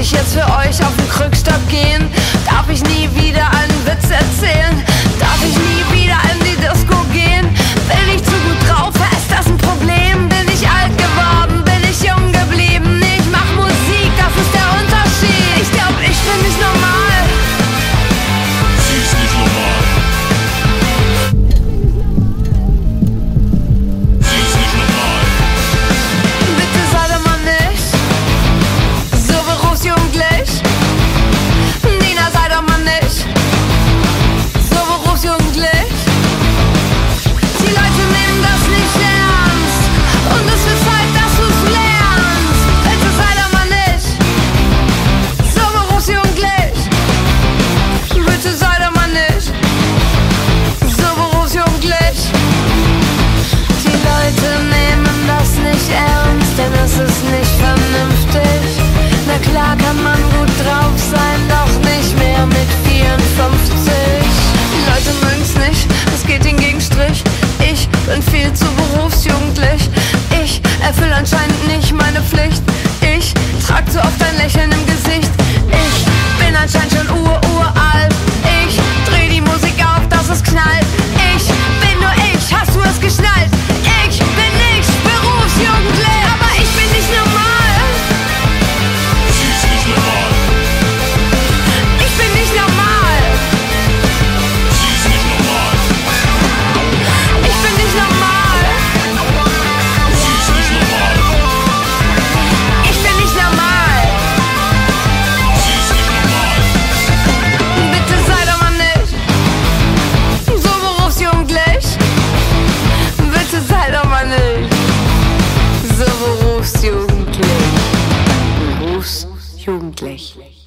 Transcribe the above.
ich jetzt für euch auf den Krückstock gehen? Darf ich nie wieder einen Witz erzählen? Darf ich nie kann man gut drauf sein, doch nicht mehr mit 54. jugendlich.